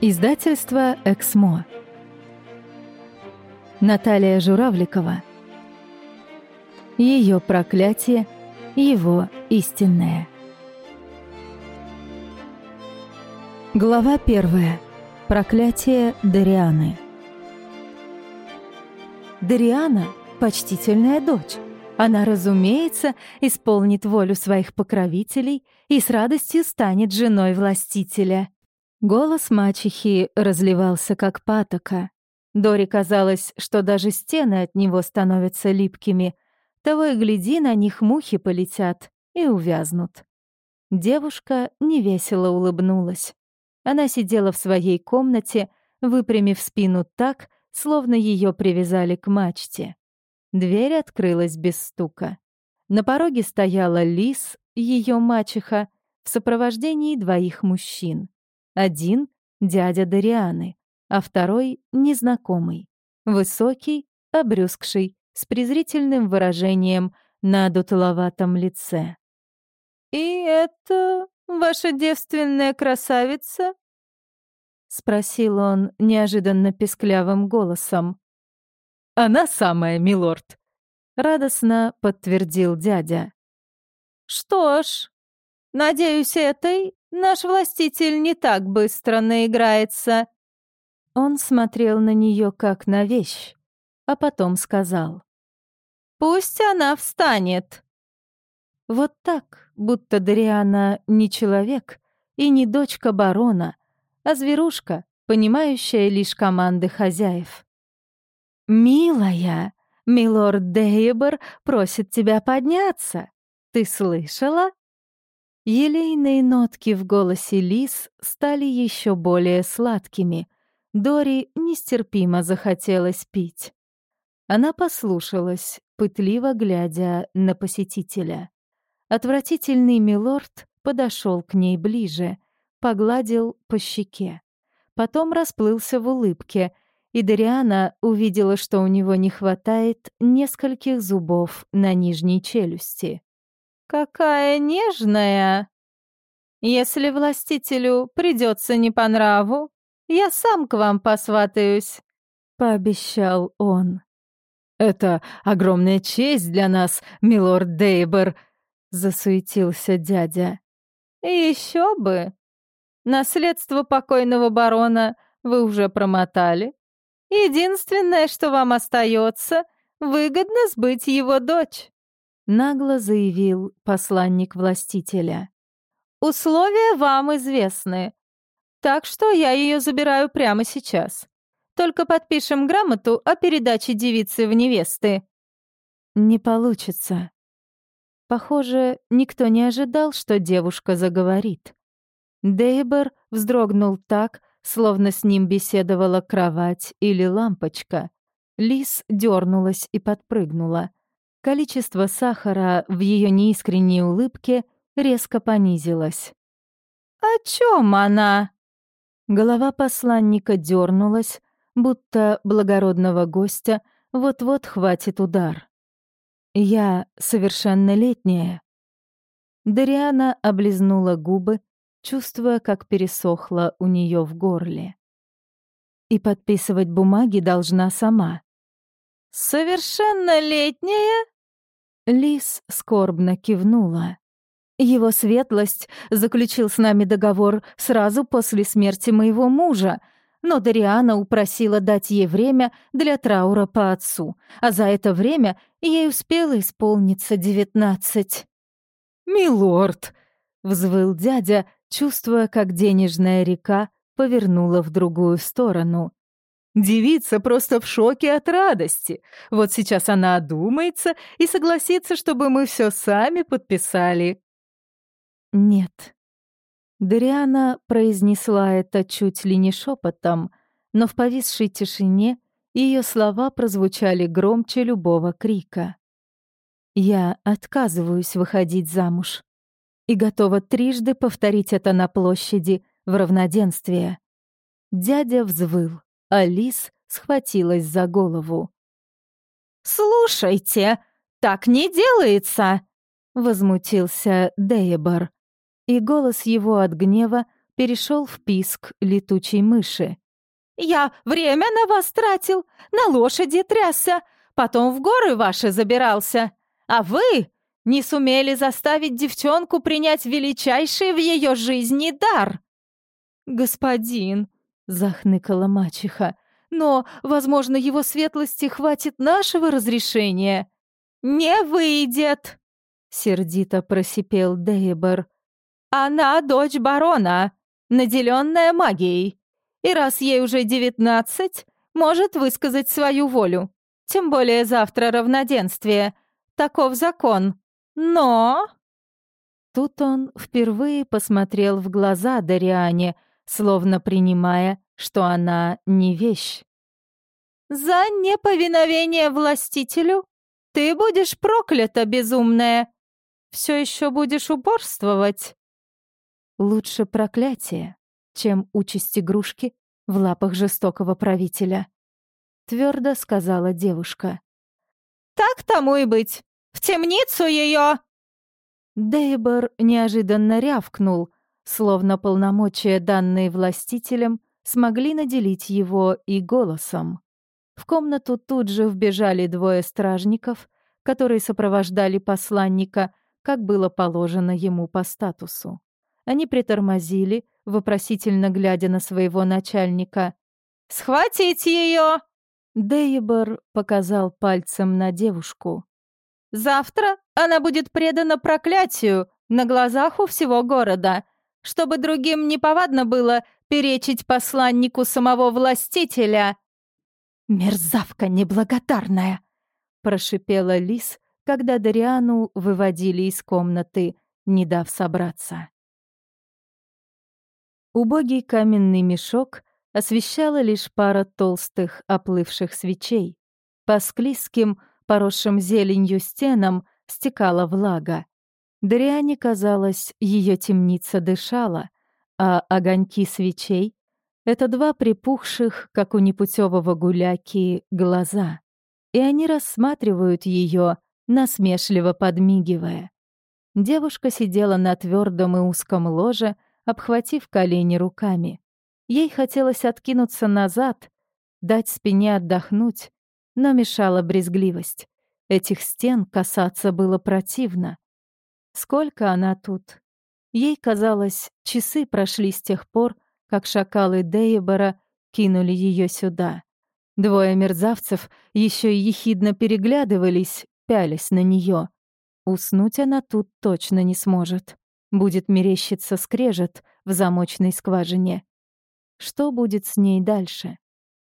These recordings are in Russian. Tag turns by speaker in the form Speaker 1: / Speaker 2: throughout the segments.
Speaker 1: Издательство «Эксмо». Наталья Журавликова. Ее проклятие, его истинное. Глава первая. Проклятие Дарианы. Дариана — почтительная дочь. Она, разумеется, исполнит волю своих покровителей и с радостью станет женой властителя — Голос мачехи разливался как патока. Дори казалось, что даже стены от него становятся липкими. Того и гляди, на них мухи полетят и увязнут. Девушка невесело улыбнулась. Она сидела в своей комнате, выпрямив спину так, словно ее привязали к мачте. Дверь открылась без стука. На пороге стояла Лис, ее мачеха, в сопровождении двоих мужчин. Один — дядя Дарианы, а второй — незнакомый. Высокий, обрюзгший, с презрительным выражением на дутловатом лице. «И это ваша девственная красавица?» — спросил он неожиданно песклявым голосом. «Она самая, милорд», — радостно подтвердил дядя. «Что ж, надеюсь, этой Наш властитель не так быстро наиграется». Он смотрел на нее как на вещь, а потом сказал. «Пусть она встанет». Вот так, будто Дариана не человек и не дочка барона, а зверушка, понимающая лишь команды хозяев. «Милая, милорд Дейбер просит тебя подняться. Ты слышала?» Елейные нотки в голосе Лис стали еще более сладкими. Дори нестерпимо захотелось пить. Она послушалась, пытливо глядя на посетителя. Отвратительный милорд подошел к ней ближе, погладил по щеке. Потом расплылся в улыбке, и Дариана увидела, что у него не хватает нескольких зубов на нижней челюсти. «Какая нежная! Если властителю придется не по нраву, я сам к вам посватаюсь», — пообещал он. «Это огромная честь для нас, милорд Дейбер», — засуетился дядя. Еще бы! Наследство покойного барона вы уже промотали. Единственное, что вам остается, выгодно сбыть его дочь нагло заявил посланник властителя. «Условия вам известны, так что я ее забираю прямо сейчас. Только подпишем грамоту о передаче девицы в невесты». «Не получится». Похоже, никто не ожидал, что девушка заговорит. Дейбер вздрогнул так, словно с ним беседовала кровать или лампочка. Лис дернулась и подпрыгнула. Количество сахара в ее неискренней улыбке резко понизилось. «О чем она?» Голова посланника дернулась, будто благородного гостя вот-вот хватит удар. «Я совершеннолетняя». Дариана облизнула губы, чувствуя, как пересохло у нее в горле. И подписывать бумаги должна сама. «Совершеннолетняя?» Лис скорбно кивнула. «Его светлость заключил с нами договор сразу после смерти моего мужа, но Дариана упросила дать ей время для траура по отцу, а за это время ей успело исполниться девятнадцать». «Милорд!» — взвыл дядя, чувствуя, как денежная река повернула в другую сторону. Девица просто в шоке от радости. Вот сейчас она одумается и согласится, чтобы мы все сами подписали. Нет. Дариана произнесла это чуть ли не шепотом, но в повисшей тишине ее слова прозвучали громче любого крика. Я отказываюсь выходить замуж и готова трижды повторить это на площади в равноденствие. Дядя взвыл. Алис схватилась за голову. «Слушайте, так не делается!» — возмутился Дейбор. И голос его от гнева перешел в писк летучей мыши.
Speaker 2: «Я время на вас тратил, на лошади трясся, потом в горы ваши забирался. А вы не сумели заставить девчонку принять величайший в ее жизни дар!»
Speaker 1: «Господин!» — захныкала мачеха. «Но, возможно, его светлости хватит нашего разрешения».
Speaker 2: «Не выйдет!» — сердито просипел Дейбер. «Она дочь барона, наделенная магией. И раз ей уже девятнадцать, может высказать свою волю. Тем более завтра равноденствие. Таков закон. Но...»
Speaker 1: Тут он впервые посмотрел в глаза Дариане, словно принимая, что она не вещь.
Speaker 2: «За неповиновение властителю ты будешь проклята, безумная. Все еще будешь упорствовать?»
Speaker 1: Лучше проклятие, чем участь игрушки в лапах жестокого правителя, твердо сказала девушка.
Speaker 2: Так тому и быть. В темницу ее!
Speaker 1: Дейбор неожиданно рявкнул, словно полномочия, данные властителям, смогли наделить его и голосом. В комнату тут же вбежали двое стражников, которые сопровождали посланника, как было положено ему по статусу. Они притормозили, вопросительно глядя на своего начальника.
Speaker 2: «Схватить ее!»
Speaker 1: Дейбор показал пальцем на девушку.
Speaker 2: «Завтра она будет предана проклятию на глазах у всего города, чтобы другим неповадно было перечить посланнику самого властителя».
Speaker 1: «Мерзавка неблагодарная!» — прошипела Лис, когда Дариану выводили из комнаты, не дав собраться. Убогий каменный мешок освещала лишь пара толстых оплывших свечей. По склизким, поросшим зеленью стенам стекала влага. Дриане казалось, ее темница дышала, а огоньки свечей — это два припухших, как у непутевого гуляки, глаза. И они рассматривают ее, насмешливо подмигивая. Девушка сидела на твердом и узком ложе — обхватив колени руками. Ей хотелось откинуться назад, дать спине отдохнуть, но мешала брезгливость. Этих стен касаться было противно. Сколько она тут? Ей казалось, часы прошли с тех пор, как шакалы Дейбора кинули ее сюда. Двое мерзавцев еще и ехидно переглядывались, пялись на нее. Уснуть она тут точно не сможет. Будет мерещиться скрежет в замочной скважине. Что будет с ней дальше?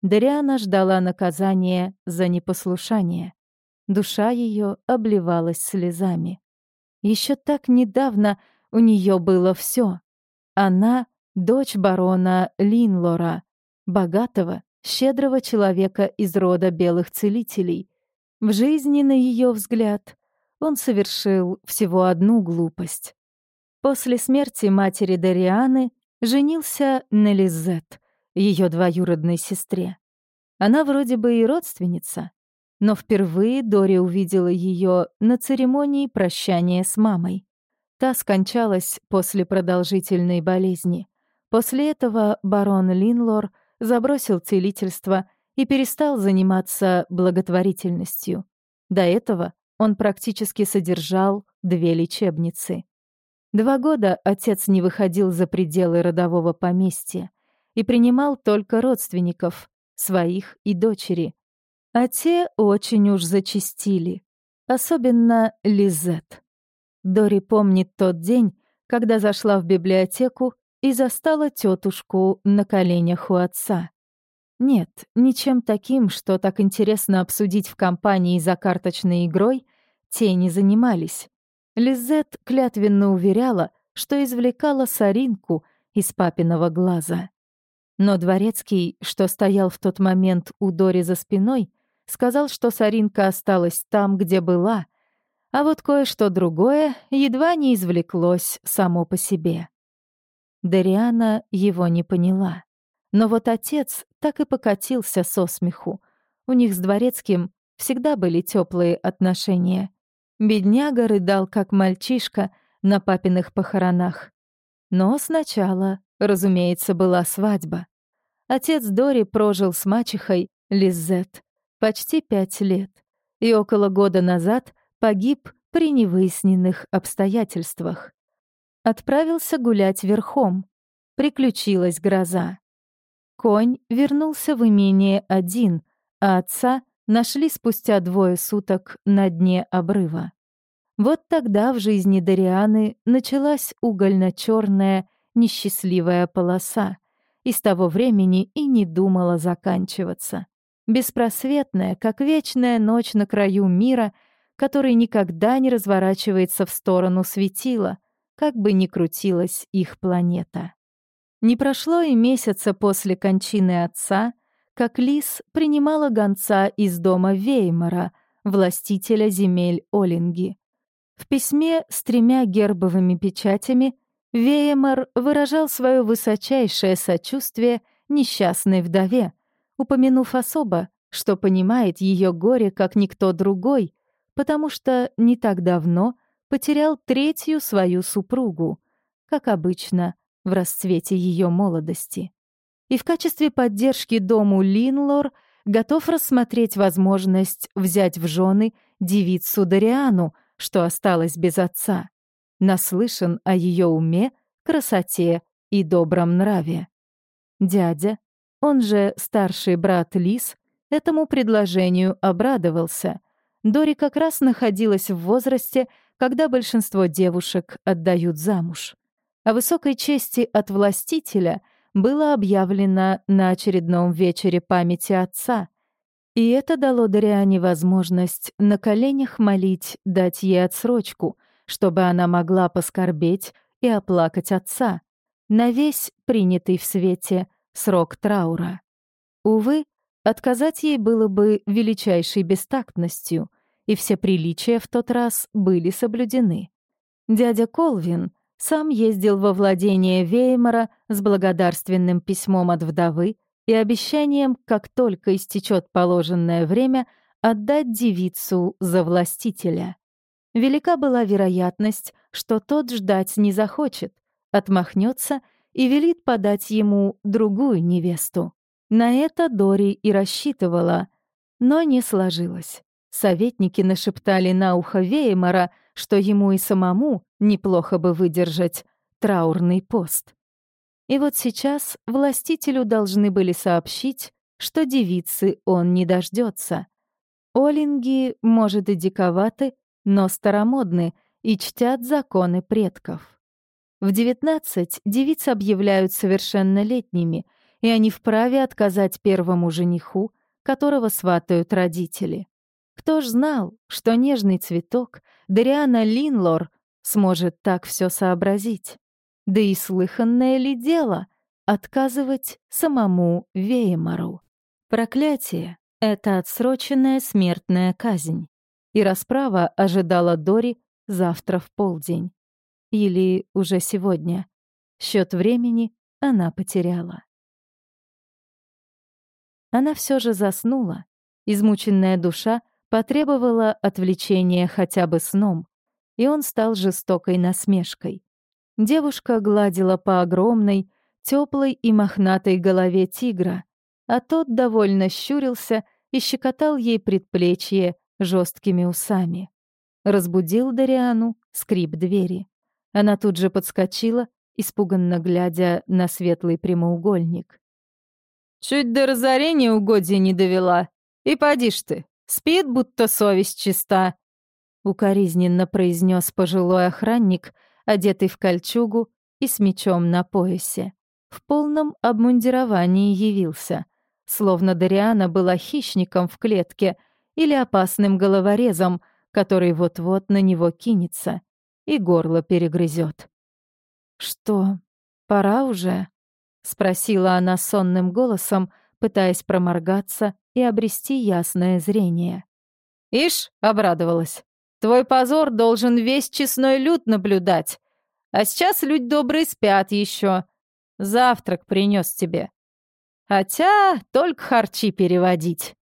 Speaker 1: Дариана ждала наказания за непослушание. Душа ее обливалась слезами. Еще так недавно у нее было все. Она — дочь барона Линлора, богатого, щедрого человека из рода белых целителей. В жизни, на ее взгляд, он совершил всего одну глупость. После смерти матери Дарианы женился на Лизет, ее двоюродной сестре. Она вроде бы и родственница, но впервые Дори увидела ее на церемонии прощания с мамой. Та скончалась после продолжительной болезни. После этого барон Линлор забросил целительство и перестал заниматься благотворительностью. До этого он практически содержал две лечебницы. Два года отец не выходил за пределы родового поместья и принимал только родственников, своих и дочери. А те очень уж зачистили, особенно Лизет. Дори помнит тот день, когда зашла в библиотеку и застала тетушку на коленях у отца. Нет, ничем таким, что так интересно обсудить в компании за карточной игрой, те не занимались. Лизет клятвенно уверяла, что извлекала соринку из папиного глаза. Но дворецкий, что стоял в тот момент у Дори за спиной, сказал, что соринка осталась там, где была, а вот кое-что другое едва не извлеклось само по себе. Дариана его не поняла. Но вот отец так и покатился со смеху. У них с дворецким всегда были теплые отношения. Бедняга рыдал, как мальчишка, на папиных похоронах. Но сначала разумеется, была свадьба. Отец Дори прожил с мачехой Лизет почти пять лет и около года назад погиб при невыясненных обстоятельствах. Отправился гулять верхом. Приключилась гроза. Конь вернулся в имение один, а отца нашли спустя двое суток на дне обрыва. Вот тогда в жизни Дарианы началась угольно черная несчастливая полоса, и с того времени и не думала заканчиваться. Беспросветная, как вечная ночь на краю мира, который никогда не разворачивается в сторону светила, как бы ни крутилась их планета. Не прошло и месяца после кончины отца, как Лис принимала гонца из дома Веймара, властителя земель Олинги. В письме с тремя гербовыми печатями Веймар выражал свое высочайшее сочувствие несчастной вдове, упомянув особо, что понимает ее горе как никто другой, потому что не так давно потерял третью свою супругу, как обычно, в расцвете ее молодости. И в качестве поддержки дому Линлор готов рассмотреть возможность взять в жены девицу Дариану, что осталась без отца. Наслышан о ее уме, красоте и добром нраве. Дядя, он же старший брат Лис, этому предложению обрадовался. Дори как раз находилась в возрасте, когда большинство девушек отдают замуж. О высокой чести от властителя было объявлено на очередном вечере памяти отца, и это дало Дариане возможность на коленях молить дать ей отсрочку, чтобы она могла поскорбеть и оплакать отца на весь принятый в свете срок траура. Увы, отказать ей было бы величайшей бестактностью, и все приличия в тот раз были соблюдены. Дядя Колвин сам ездил во владение Веймара с благодарственным письмом от вдовы и обещанием, как только истечет положенное время, отдать девицу за властителя. Велика была вероятность, что тот ждать не захочет, отмахнется велит подать ему другую невесту. На это Дори и рассчитывала, но не сложилось. Советники нашептали на ухо Веймара, что ему и самому неплохо бы выдержать траурный пост. И вот сейчас властителю должны были сообщить, что девицы он не дождется. Олинги, может, и диковаты, но старомодны и чтят законы предков. В 19 девицы объявляют совершеннолетними, и они вправе отказать первому жениху, которого сватают родители. Кто ж знал, что нежный цветок Дариана Линлор сможет так все сообразить? Да и слыханное ли дело отказывать самому Веймару? Проклятие — это отсроченная смертная казнь. И расправа ожидала Дори завтра в полдень. Или уже сегодня. Счет времени она потеряла. Она все же заснула. Измученная душа потребовала отвлечения хотя бы сном, и он стал жестокой насмешкой. Девушка гладила по огромной, теплой и мохнатой голове тигра, а тот довольно щурился и щекотал ей предплечье жесткими усами. Разбудил Дариану скрип двери. Она тут же подскочила, испуганно глядя на светлый прямоугольник. «Чуть до разорения угодья не довела. И поди ж ты, Спит, будто совесть чиста», — укоризненно произнес пожилой охранник, одетый в кольчугу и с мечом на поясе. В полном обмундировании явился, словно Дариана была хищником в клетке или опасным головорезом, который вот-вот на него кинется и горло перегрызет. «Что, пора уже?» — спросила она сонным голосом, пытаясь проморгаться и обрести ясное зрение. «Ишь!» — обрадовалась. «Твой позор должен весь честной люд наблюдать. А сейчас люди добрые спят еще. Завтрак принес тебе. Хотя только харчи переводить».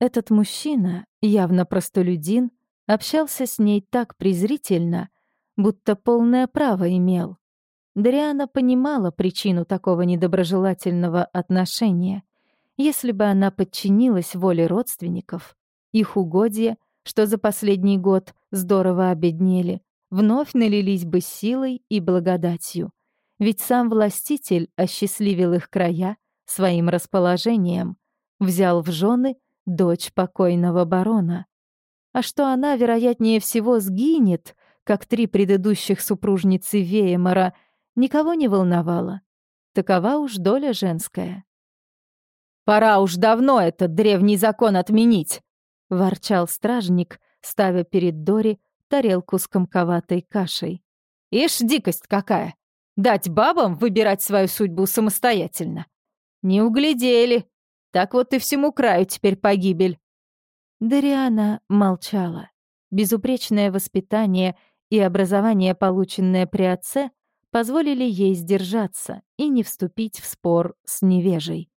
Speaker 1: Этот мужчина, явно простолюдин, общался с ней так презрительно, будто полное право имел. Дариана понимала причину такого недоброжелательного отношения. Если бы она подчинилась воле родственников, их угодья, что за последний год здорово обеднели, вновь налились бы силой и благодатью. Ведь сам властитель осчастливил их края своим расположением, взял в жены дочь покойного барона. А что она, вероятнее всего, сгинет, как три предыдущих супружницы Веемора, никого не волновало. Такова уж доля женская.
Speaker 2: «Пора уж давно этот древний закон отменить!» — ворчал стражник, ставя перед Дори тарелку с комковатой кашей. «Ишь, дикость какая! Дать бабам выбирать свою судьбу самостоятельно! Не углядели! Так вот и всему краю теперь погибель!»
Speaker 1: Дариана молчала. Безупречное воспитание и образование, полученное при отце, позволили ей сдержаться и не вступить в спор с невежей.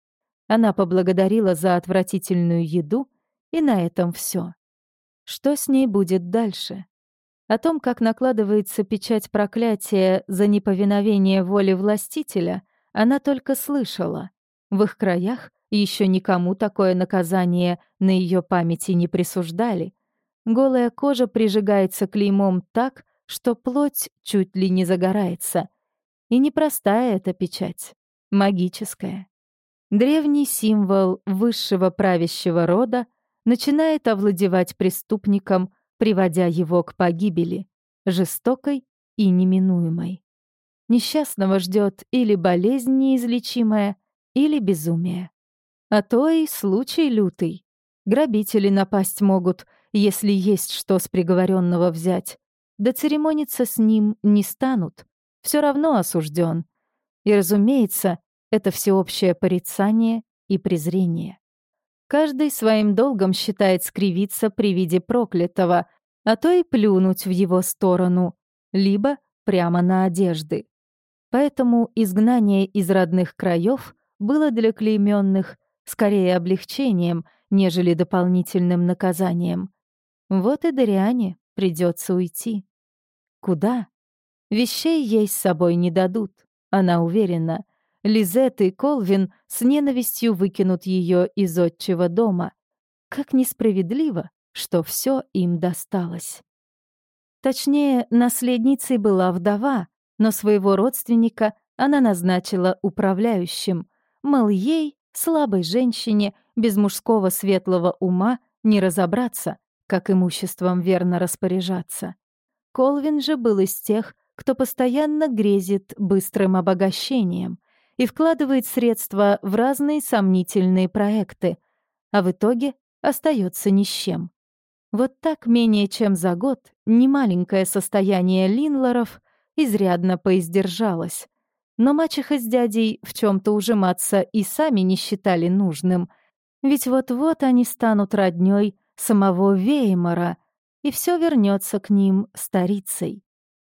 Speaker 1: Она поблагодарила за отвратительную еду, и на этом все. Что с ней будет дальше? О том, как накладывается печать проклятия за неповиновение воле властителя, она только слышала. В их краях еще никому такое наказание на ее памяти не присуждали. Голая кожа прижигается клеймом так, что плоть чуть ли не загорается. И непростая эта печать, магическая. Древний символ высшего правящего рода начинает овладевать преступником, приводя его к погибели, жестокой и неминуемой. Несчастного ждет или болезнь неизлечимая, или безумие. А то и случай лютый. Грабители напасть могут, если есть что с приговоренного взять да церемониться с ним не станут, все равно осужден. И, разумеется, это всеобщее порицание и презрение. Каждый своим долгом считает скривиться при виде проклятого, а то и плюнуть в его сторону, либо прямо на одежды. Поэтому изгнание из родных краев было для клейменных скорее облегчением, нежели дополнительным наказанием. Вот и Дариане придется уйти. Куда? Вещей ей с собой не дадут, она уверена. Лизет и Колвин с ненавистью выкинут ее из отчего дома. Как несправедливо, что все им досталось. Точнее, наследницей была вдова, но своего родственника она назначила управляющим. Мол, ей, слабой женщине, без мужского светлого ума, не разобраться, как имуществом верно распоряжаться. Колвин же был из тех, кто постоянно грезит быстрым обогащением и вкладывает средства в разные сомнительные проекты, а в итоге остается ни с чем. Вот так менее чем за год немаленькое состояние Линлоров изрядно поиздержалось. Но мачеха с дядей в чем то ужиматься и сами не считали нужным, ведь вот-вот они станут роднёй самого Веймара — и все вернется к ним старицей.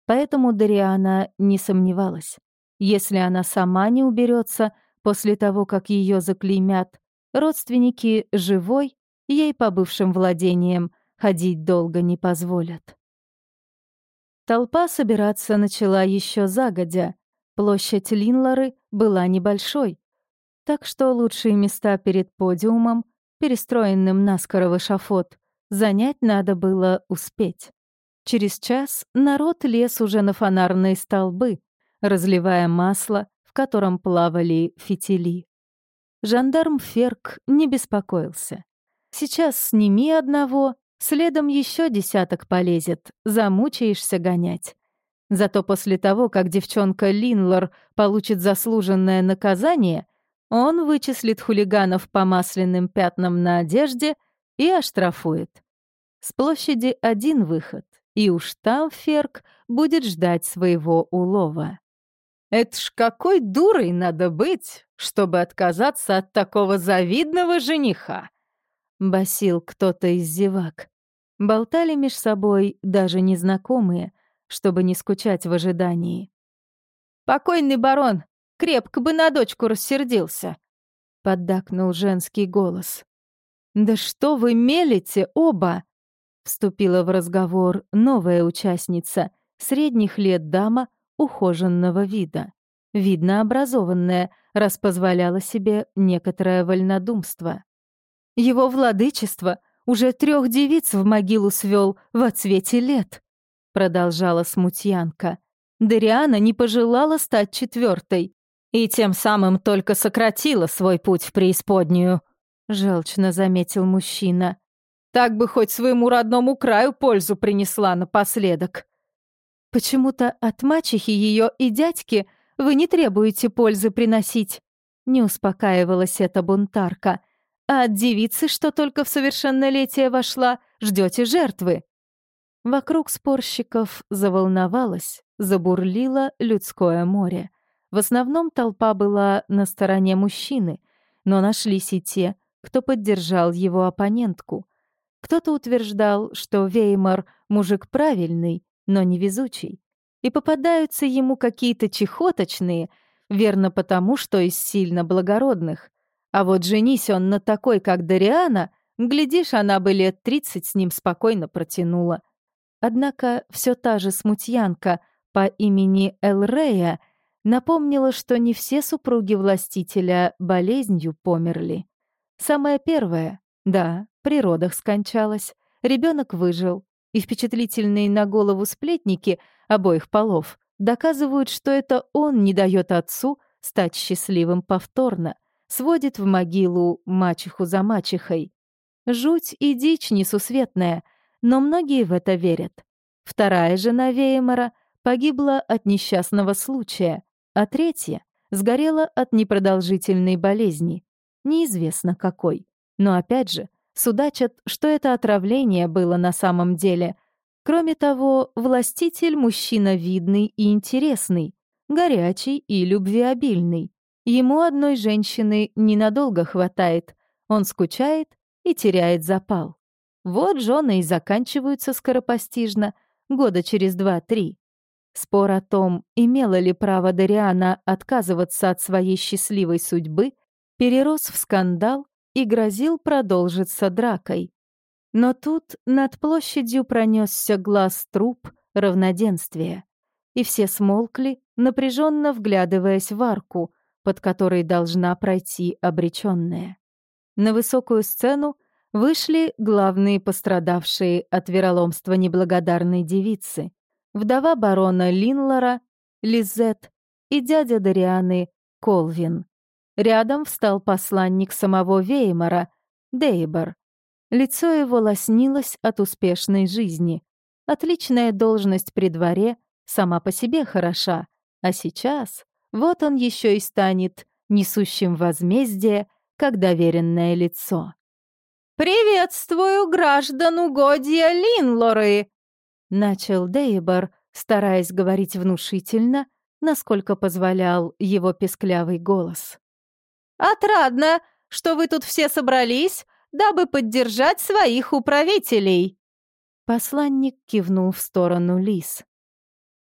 Speaker 1: Поэтому Дариана не сомневалась. Если она сама не уберется после того, как ее заклеймят, родственники живой, ей по бывшим владениям ходить долго не позволят. Толпа собираться начала еще загодя. Площадь Линлары была небольшой, так что лучшие места перед подиумом, перестроенным наскоро в эшафот, Занять надо было успеть. Через час народ лез уже на фонарные столбы, разливая масло, в котором плавали фитили. Жандарм Ферк не беспокоился. Сейчас сними одного, следом еще десяток полезет, замучаешься гонять. Зато после того, как девчонка Линлор получит заслуженное наказание, он вычислит хулиганов по масляным пятнам на одежде — и оштрафует. С площади один выход, и уж там Ферк будет ждать своего улова. «Это ж какой дурой надо быть, чтобы отказаться от такого завидного жениха!» — басил кто-то из зевак. Болтали меж собой даже незнакомые, чтобы не скучать в ожидании. «Покойный барон крепко бы на дочку рассердился», — поддакнул женский голос. «Да что вы мелите оба?» Вступила в разговор новая участница, средних лет дама, ухоженного вида. Видно образованная, раз позволяла себе некоторое вольнодумство. Его владычество уже трех девиц в могилу свел в отсвете лет, продолжала смутьянка. Дариана не пожелала стать четвертой и тем самым только сократила свой путь в преисподнюю, желчно заметил мужчина. Так бы хоть своему родному краю пользу принесла напоследок. Почему-то от мачехи ее и дядьки вы не требуете пользы приносить. Не успокаивалась эта бунтарка. А от девицы, что только в совершеннолетие вошла, ждете жертвы. Вокруг спорщиков заволновалось, забурлило людское море. В основном толпа была на стороне мужчины, но нашлись и те, кто поддержал его оппонентку. Кто-то утверждал, что Веймар — мужик правильный, но невезучий, и попадаются ему какие-то чехоточные, верно потому, что из сильно благородных. А вот женись он на такой, как Дариана, глядишь, она бы лет тридцать с ним спокойно протянула. Однако все та же смутьянка по имени Элрея напомнила, что не все супруги властителя болезнью померли. Самая первая, да, при родах скончалась, ребенок выжил, и впечатлительные на голову сплетники обоих полов доказывают, что это он не дает отцу стать счастливым повторно, сводит в могилу мачеху за мачехой. Жуть и дичь несусветная, но многие в это верят. Вторая жена Веймара погибла от несчастного случая, а третья сгорела от непродолжительной болезни, неизвестно какой. Но опять же, Судачат, что это отравление было на самом деле. Кроме того, властитель — мужчина видный и интересный, горячий и любвеобильный. Ему одной женщины ненадолго хватает. Он скучает и теряет запал. Вот жены и заканчиваются скоропостижно, года через два-три. Спор о том, имела ли право Дариана отказываться от своей счастливой судьбы, перерос в скандал и грозил продолжиться дракой. Но тут над площадью пронесся глаз труп равноденствия, и все смолкли, напряженно вглядываясь в арку, под которой должна пройти обреченная. На высокую сцену вышли главные пострадавшие от вероломства неблагодарной девицы, вдова барона Линлора, Лизет и дядя Дарианы Колвин. Рядом встал посланник самого Веймара, Дейбор. Лицо его лоснилось от успешной жизни. Отличная должность при дворе сама по себе хороша, а сейчас вот он еще и станет несущим возмездие, как доверенное лицо. «Приветствую граждан угодья Линлоры!» — начал Дейбор, стараясь говорить внушительно, насколько позволял его песклявый голос. Отрадно, что вы тут все собрались, дабы поддержать своих управителей». Посланник кивнул в сторону Лис.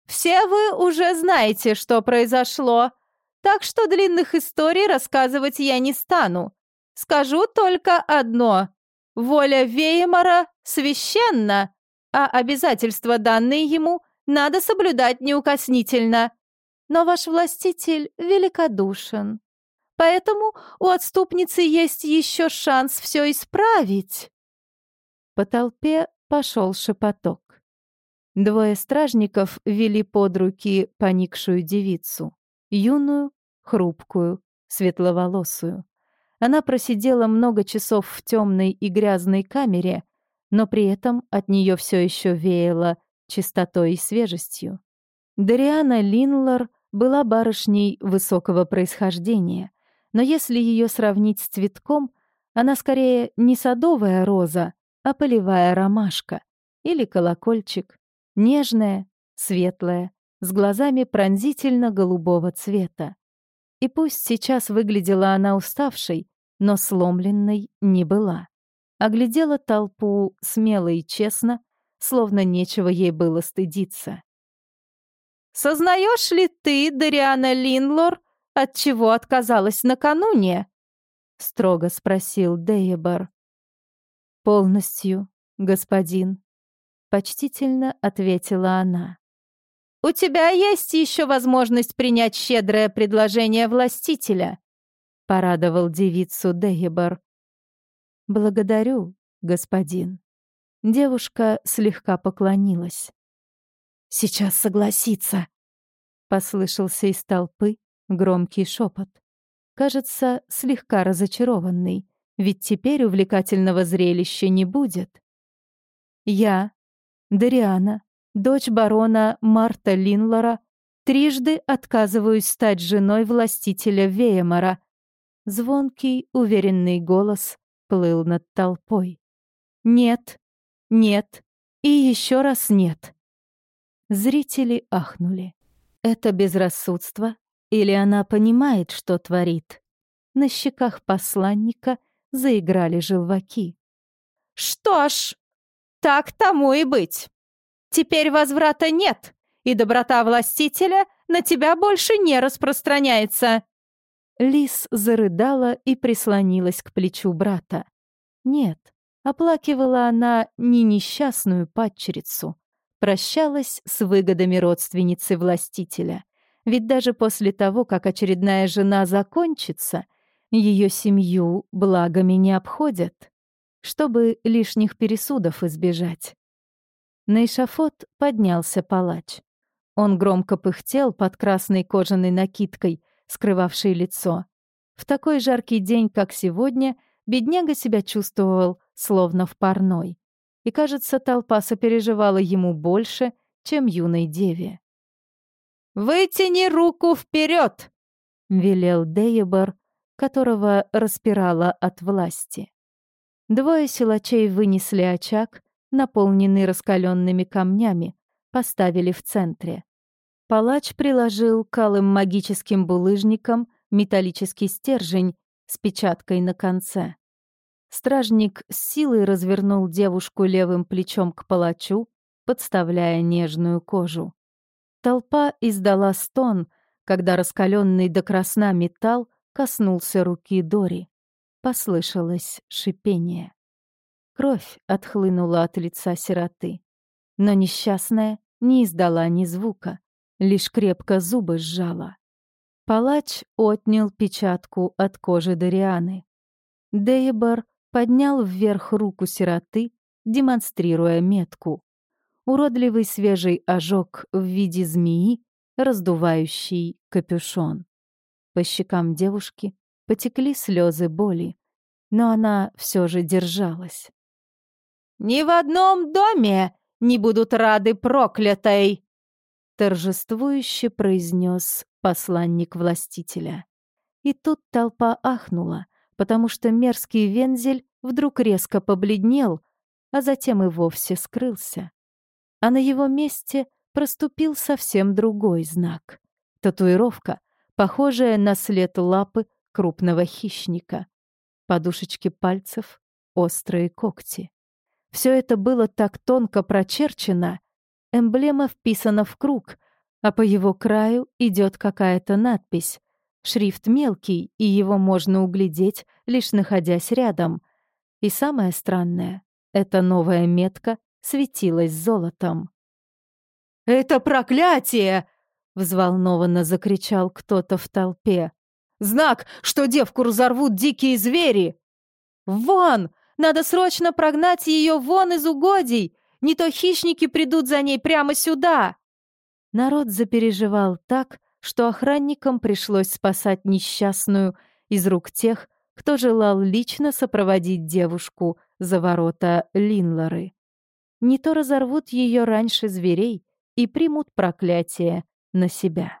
Speaker 1: «Все вы уже знаете, что произошло, так что длинных историй рассказывать я не стану. Скажу только одно. Воля Веймара священна, а обязательства, данные ему, надо соблюдать неукоснительно. Но ваш властитель великодушен. Поэтому у отступницы есть еще шанс все исправить. По толпе пошел шепоток. Двое стражников вели под руки поникшую девицу. Юную, хрупкую, светловолосую. Она просидела много часов в темной и грязной камере, но при этом от нее все еще веяло чистотой и свежестью. Дариана Линлор была барышней высокого происхождения, но если ее сравнить с цветком, она скорее не садовая роза, а полевая ромашка или колокольчик, нежная, светлая, с глазами пронзительно-голубого цвета. И пусть сейчас выглядела она уставшей, но сломленной не была. Оглядела толпу смело и честно, словно нечего ей было стыдиться. «Сознаешь ли ты, Дариана Линлор, от чего отказалась накануне?» — строго спросил Дейбор. «Полностью, господин», — почтительно ответила она.
Speaker 2: у тебя есть еще возможность принять щедрое предложение властителя», — порадовал девицу Дейбор.
Speaker 1: «Благодарю, господин». Девушка слегка поклонилась. «Сейчас согласится», — послышался из толпы громкий шепот. Кажется, слегка разочарованный, ведь теперь увлекательного зрелища не будет. Я, Дариана, дочь барона Марта Линлора, трижды отказываюсь стать женой властителя Веемара. Звонкий, уверенный голос плыл над толпой. Нет, нет и еще раз нет. Зрители ахнули. Это безрассудство или она понимает, что творит? На щеках посланника заиграли желваки.
Speaker 2: «Что ж, так тому и быть. Теперь возврата нет, и доброта властителя на тебя больше не распространяется».
Speaker 1: Лис зарыдала и прислонилась к плечу брата. Нет, оплакивала она не несчастную падчерицу, прощалась с выгодами родственницы властителя. Ведь даже после того, как очередная жена закончится, ее семью благами не обходят, чтобы лишних пересудов избежать. На эшафот поднялся палач. Он громко пыхтел под красной кожаной накидкой, скрывавшей лицо. В такой жаркий день, как сегодня, бедняга себя чувствовал словно в парной. И, кажется, толпа сопереживала ему больше, чем юной деве.
Speaker 2: «Вытяни руку вперед!» — велел Дейебор, которого распирало от власти.
Speaker 1: Двое силачей вынесли очаг, наполненный раскаленными камнями, поставили в центре. Палач приложил к алым магическим булыжникам металлический стержень с печаткой на конце. Стражник с силой развернул девушку левым плечом к палачу, подставляя нежную кожу. Толпа издала стон, когда раскаленный до красна металл коснулся руки Дори. Послышалось шипение. Кровь отхлынула от лица сироты. Но несчастная не издала ни звука, лишь крепко зубы сжала. Палач отнял печатку от кожи Дорианы. Дейбор поднял вверх руку сироты, демонстрируя метку уродливый свежий ожог в виде змеи, раздувающий капюшон. По щекам девушки потекли слезы боли, но она все же держалась.
Speaker 2: «Ни в одном доме не будут рады проклятой!»
Speaker 1: Торжествующе произнес посланник властителя. И тут толпа ахнула, потому что мерзкий вензель вдруг резко побледнел, а затем и вовсе скрылся а на его месте проступил совсем другой знак. Татуировка, похожая на след лапы крупного хищника. Подушечки пальцев, острые когти. Все это было так тонко прочерчено, эмблема вписана в круг, а по его краю идет какая-то надпись. Шрифт мелкий, и его можно углядеть, лишь находясь рядом. И самое странное — эта новая метка светилась золотом.
Speaker 2: «Это проклятие!»
Speaker 1: — взволнованно закричал кто-то в толпе.
Speaker 2: «Знак, что девку разорвут дикие звери!» «Вон! Надо срочно прогнать ее вон из угодий! Не то хищники придут за ней прямо сюда!»
Speaker 1: Народ запереживал так, что охранникам пришлось спасать несчастную из рук тех, кто желал лично сопроводить девушку за ворота Линлоры не то разорвут ее раньше зверей и примут проклятие на себя.